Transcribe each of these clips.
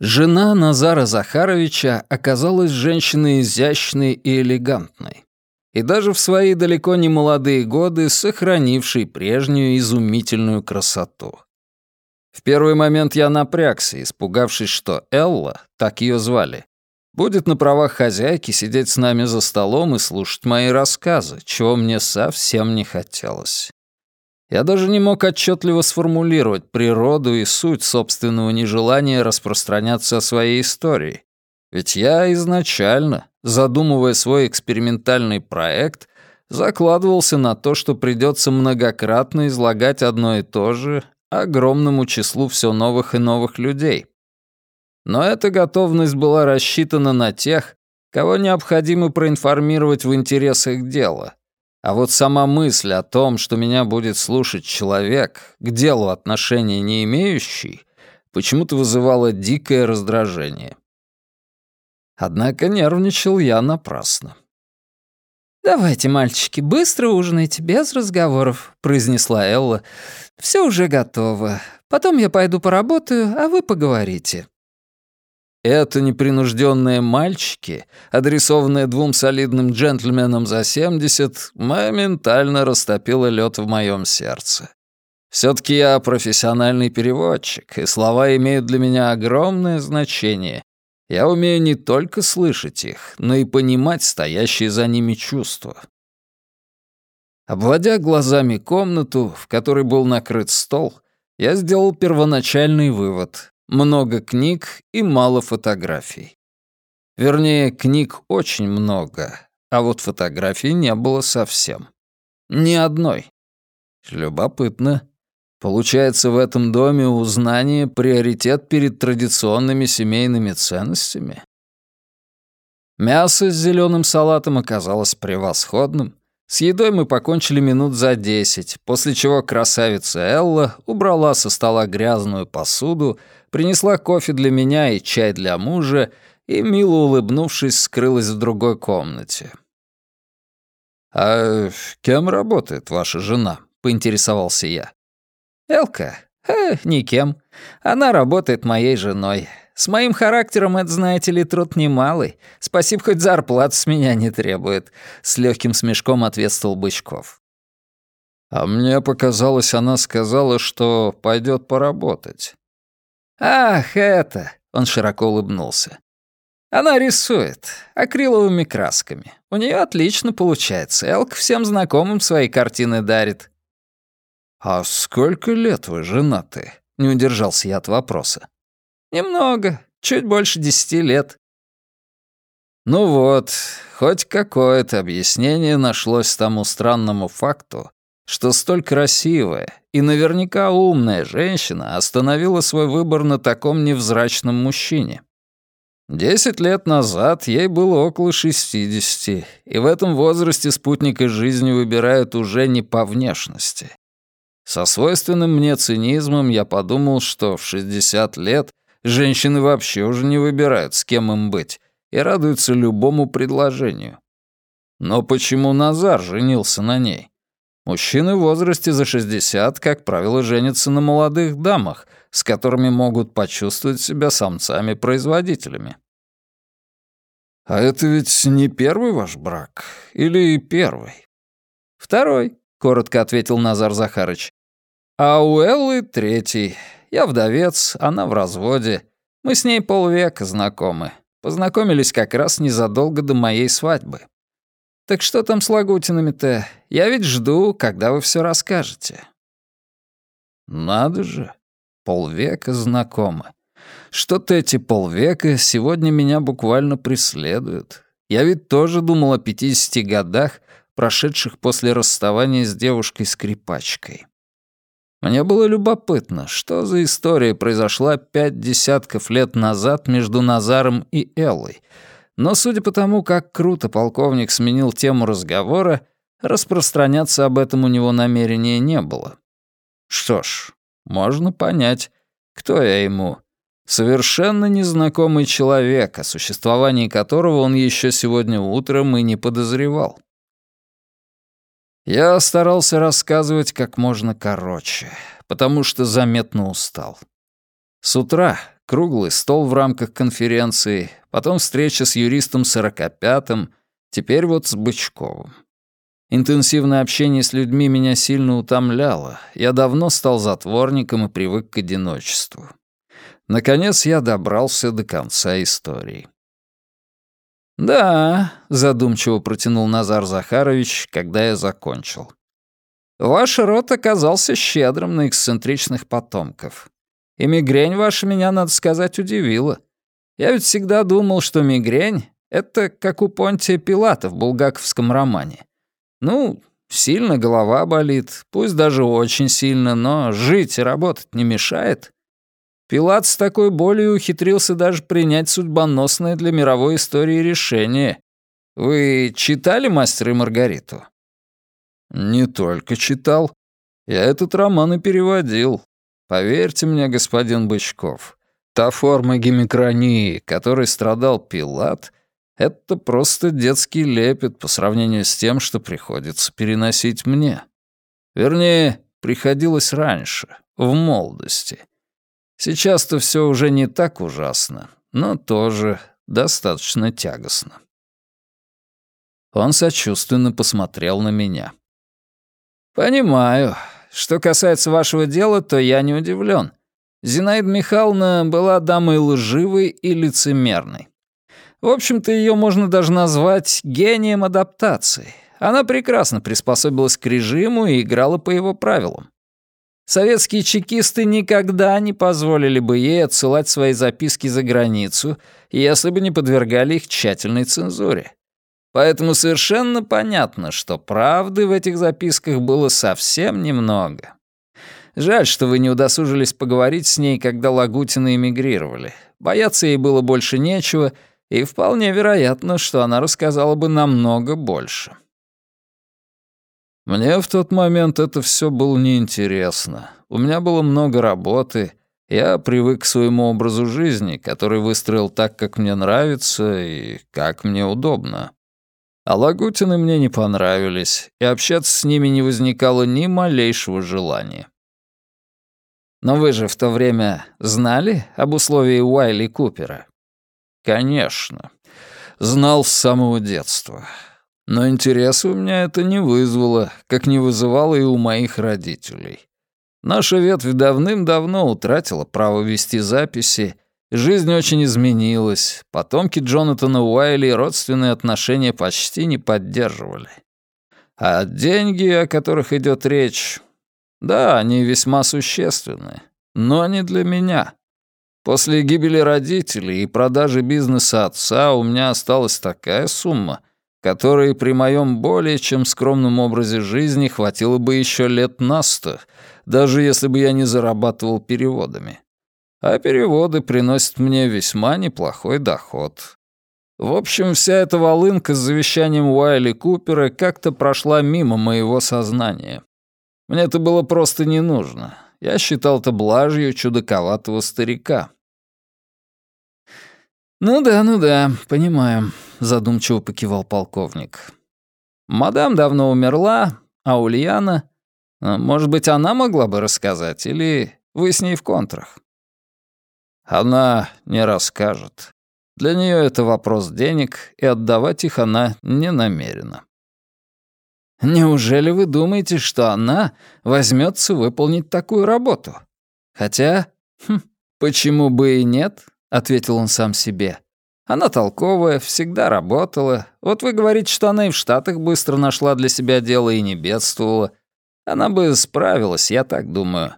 Жена Назара Захаровича оказалась женщиной изящной и элегантной. И даже в свои далеко не молодые годы сохранившей прежнюю изумительную красоту. В первый момент я напрягся, испугавшись, что Элла, так ее звали, будет на правах хозяйки сидеть с нами за столом и слушать мои рассказы, чего мне совсем не хотелось. Я даже не мог отчетливо сформулировать природу и суть собственного нежелания распространяться о своей истории. Ведь я изначально, задумывая свой экспериментальный проект, закладывался на то, что придется многократно излагать одно и то же огромному числу все новых и новых людей. Но эта готовность была рассчитана на тех, кого необходимо проинформировать в интересах дела, а вот сама мысль о том, что меня будет слушать человек, к делу отношения не имеющий, почему-то вызывала дикое раздражение. Однако нервничал я напрасно. «Давайте, мальчики, быстро ужинайте, без разговоров», — произнесла Элла. «Все уже готово. Потом я пойду поработаю, а вы поговорите». Это непринужденные мальчики, адресованные двум солидным джентльменам за 70, моментально растопило лед в моем сердце. Все-таки я профессиональный переводчик, и слова имеют для меня огромное значение. Я умею не только слышать их, но и понимать стоящие за ними чувства. Обводя глазами комнату, в которой был накрыт стол, я сделал первоначальный вывод. Много книг и мало фотографий. Вернее, книг очень много, а вот фотографий не было совсем. Ни одной. Любопытно. Получается, в этом доме узнание — приоритет перед традиционными семейными ценностями? Мясо с зеленым салатом оказалось превосходным. С едой мы покончили минут за десять, после чего красавица Элла убрала со стола грязную посуду, принесла кофе для меня и чай для мужа и, мило улыбнувшись, скрылась в другой комнате. «А кем работает ваша жена?» — поинтересовался я. «Элка? Э, никем. Она работает моей женой. С моим характером это, знаете ли, труд немалый. Спасибо, хоть зарплат с меня не требует», — с легким смешком ответствовал Бычков. «А мне показалось, она сказала, что пойдет поработать». «Ах, это!» — он широко улыбнулся. «Она рисует акриловыми красками. У нее отлично получается. Элк всем знакомым свои картины дарит». «А сколько лет вы женаты?» — не удержался я от вопроса. «Немного, чуть больше десяти лет». Ну вот, хоть какое-то объяснение нашлось тому странному факту, что столь красивая и наверняка умная женщина остановила свой выбор на таком невзрачном мужчине. Десять лет назад ей было около шестидесяти, и в этом возрасте спутника жизни выбирают уже не по внешности. Со свойственным мне цинизмом я подумал, что в шестьдесят лет женщины вообще уже не выбирают, с кем им быть, и радуются любому предложению. Но почему Назар женился на ней? Мужчины в возрасте за 60, как правило, женятся на молодых дамах, с которыми могут почувствовать себя самцами-производителями. «А это ведь не первый ваш брак? Или первый?» «Второй», — коротко ответил Назар Захарыч. «А у Эллы третий. Я вдовец, она в разводе. Мы с ней полвека знакомы. Познакомились как раз незадолго до моей свадьбы. Так что там с Лагутинами-то? Я ведь жду, когда вы все расскажете». «Надо же, полвека знакомы. Что-то эти полвека сегодня меня буквально преследуют. Я ведь тоже думал о 50 годах, прошедших после расставания с девушкой-скрипачкой. Мне было любопытно, что за история произошла пять десятков лет назад между Назаром и Эллой — но судя по тому, как круто полковник сменил тему разговора, распространяться об этом у него намерения не было. Что ж, можно понять, кто я ему. Совершенно незнакомый человек, о существовании которого он еще сегодня утром и не подозревал. Я старался рассказывать как можно короче, потому что заметно устал. С утра, круглый стол в рамках конференции, потом встреча с юристом Сорокопятым, теперь вот с Бычковым. Интенсивное общение с людьми меня сильно утомляло. Я давно стал затворником и привык к одиночеству. Наконец я добрался до конца истории. «Да», — задумчиво протянул Назар Захарович, когда я закончил. «Ваш род оказался щедрым на эксцентричных потомков. И мигрень ваша меня, надо сказать, удивила. Я ведь всегда думал, что мигрень — это как у Понтия Пилата в булгаковском романе. Ну, сильно голова болит, пусть даже очень сильно, но жить и работать не мешает. Пилат с такой болью ухитрился даже принять судьбоносное для мировой истории решение. Вы читали «Мастера и Маргариту»? Не только читал. Я этот роман и переводил. Поверьте мне, господин Бычков, та форма гемикронии, которой страдал Пилат, это просто детский лепет по сравнению с тем, что приходится переносить мне. Вернее, приходилось раньше, в молодости. Сейчас-то все уже не так ужасно, но тоже достаточно тягостно. Он сочувственно посмотрел на меня. «Понимаю. Что касается вашего дела, то я не удивлен. Зинаида Михайловна была дамой лживой и лицемерной. В общем-то, ее можно даже назвать гением адаптации. Она прекрасно приспособилась к режиму и играла по его правилам. Советские чекисты никогда не позволили бы ей отсылать свои записки за границу, если бы не подвергали их тщательной цензуре. Поэтому совершенно понятно, что правды в этих записках было совсем немного. Жаль, что вы не удосужились поговорить с ней, когда Лагутины эмигрировали. Бояться ей было больше нечего, и вполне вероятно, что она рассказала бы намного больше. Мне в тот момент это все было неинтересно. У меня было много работы, я привык к своему образу жизни, который выстроил так, как мне нравится и как мне удобно. А Лагутины мне не понравились, и общаться с ними не возникало ни малейшего желания. Но вы же в то время знали об условии Уайли Купера? Конечно. Знал с самого детства. Но интереса у меня это не вызвало, как не вызывало и у моих родителей. Наша ветвь давным-давно утратила право вести записи, жизнь очень изменилась, потомки Джонатана Уайли родственные отношения почти не поддерживали. А деньги, о которых идет речь, да, они весьма существенны, но не для меня. После гибели родителей и продажи бизнеса отца у меня осталась такая сумма — которой при моем более чем скромном образе жизни хватило бы еще лет на сто, даже если бы я не зарабатывал переводами. А переводы приносят мне весьма неплохой доход. В общем, вся эта волынка с завещанием Уайли Купера как-то прошла мимо моего сознания. Мне это было просто не нужно. Я считал это блажью чудаковатого старика. «Ну да, ну да, понимаю», — задумчиво покивал полковник. «Мадам давно умерла, а Ульяна... А, может быть, она могла бы рассказать, или вы с ней в контрах?» «Она не расскажет. Для нее это вопрос денег, и отдавать их она не намерена». «Неужели вы думаете, что она возьмется выполнить такую работу? Хотя, хм, почему бы и нет?» — ответил он сам себе. «Она толковая, всегда работала. Вот вы говорите, что она и в Штатах быстро нашла для себя дело и не бедствовала. Она бы справилась, я так думаю.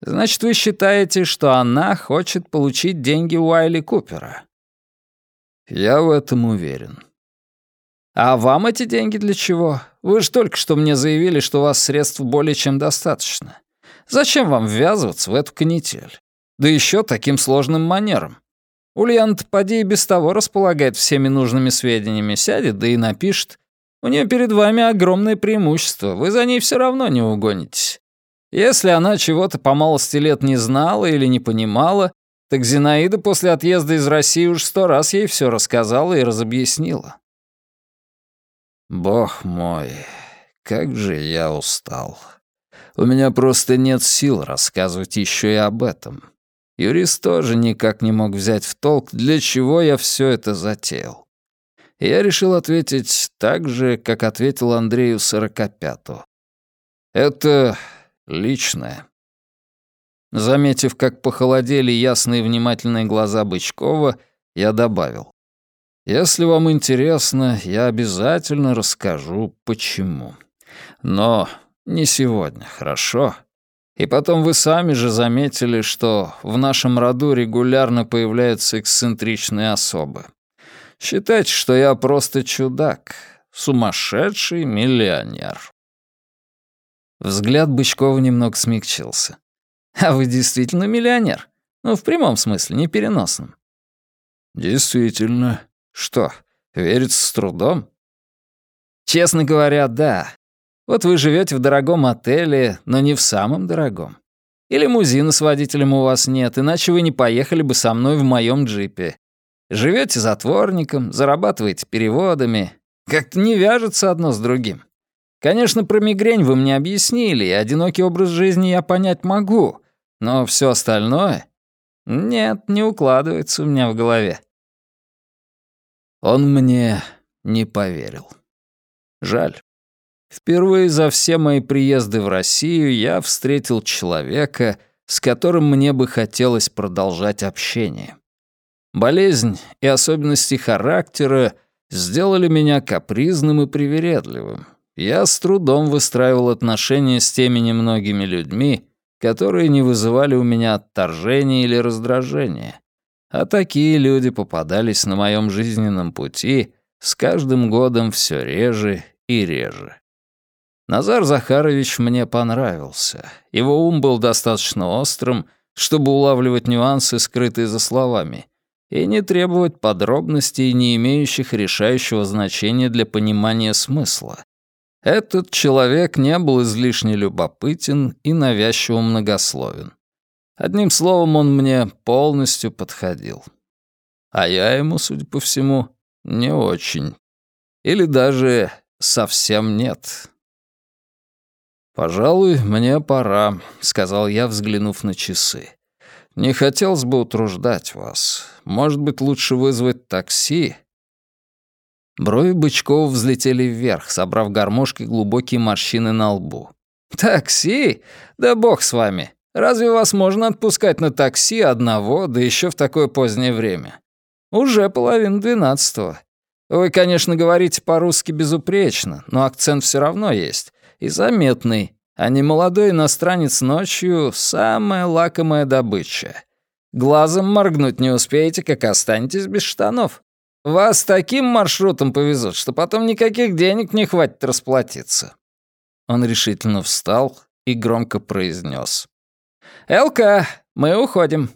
Значит, вы считаете, что она хочет получить деньги у Айли Купера?» «Я в этом уверен». «А вам эти деньги для чего? Вы же только что мне заявили, что у вас средств более чем достаточно. Зачем вам ввязываться в эту канитель? Да еще таким сложным манером. Ульяна-то поди и без того располагает всеми нужными сведениями, сядет, да и напишет. У нее перед вами огромное преимущество, вы за ней все равно не угонитесь. Если она чего-то по малости лет не знала или не понимала, так Зинаида после отъезда из России уж сто раз ей все рассказала и разобъяснила. Бог мой, как же я устал. У меня просто нет сил рассказывать еще и об этом. Юрист тоже никак не мог взять в толк, для чего я все это затеял. Я решил ответить так же, как ответил Андрею Сорокопяту. Это личное. Заметив, как похолодели ясные внимательные глаза Бычкова, я добавил. «Если вам интересно, я обязательно расскажу, почему. Но не сегодня, хорошо? И потом вы сами же заметили, что в нашем роду регулярно появляются эксцентричные особы. Считайте, что я просто чудак, сумасшедший миллионер». Взгляд Бычкова немного смягчился. А вы действительно миллионер? Ну, в прямом смысле, не переносном. Действительно. Что, верится с трудом? Честно говоря, да. Вот вы живете в дорогом отеле, но не в самом дорогом. И лимузина с водителем у вас нет, иначе вы не поехали бы со мной в моем джипе. Живете затворником, зарабатываете переводами. Как-то не вяжется одно с другим. Конечно, про мигрень вы мне объяснили, и одинокий образ жизни я понять могу. Но все остальное... Нет, не укладывается у меня в голове. Он мне не поверил. Жаль. Впервые за все мои приезды в Россию я встретил человека, с которым мне бы хотелось продолжать общение. Болезнь и особенности характера сделали меня капризным и привередливым. Я с трудом выстраивал отношения с теми немногими людьми, которые не вызывали у меня отторжения или раздражения. А такие люди попадались на моем жизненном пути с каждым годом все реже и реже. Назар Захарович мне понравился. Его ум был достаточно острым, чтобы улавливать нюансы, скрытые за словами, и не требовать подробностей, не имеющих решающего значения для понимания смысла. Этот человек не был излишне любопытен и навязчиво многословен. Одним словом, он мне полностью подходил. А я ему, судя по всему, не очень. Или даже совсем нет. «Пожалуй, мне пора», — сказал я, взглянув на часы. «Не хотелось бы утруждать вас. Может быть, лучше вызвать такси?» Брови Бычкова взлетели вверх, собрав гармошкой глубокие морщины на лбу. «Такси? Да бог с вами. Разве вас можно отпускать на такси одного, да еще в такое позднее время? Уже половина двенадцатого. Вы, конечно, говорите по-русски безупречно, но акцент все равно есть. И заметный. А не молодой иностранец ночью — самая лакомая добыча. Глазом моргнуть не успеете, как останетесь без штанов. Вас таким маршрутом повезут, что потом никаких денег не хватит расплатиться». Он решительно встал и громко произнес. «Элка, мы уходим.